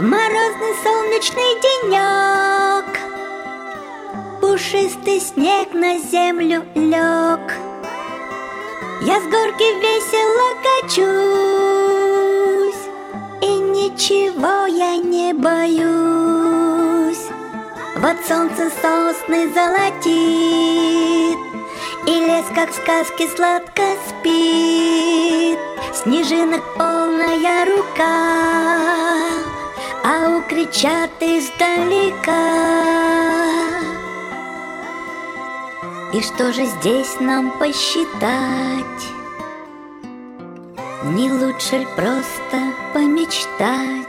Морозный солнечный денек Пушистый снег на землю лег Я с горки весело качусь И ничего я не боюсь. Вот солнце сосны золотит Лес, как в сказке, сладко спит Снежинок полная рука Ау кричат издалека И что же здесь нам посчитать? Не лучше ли просто помечтать?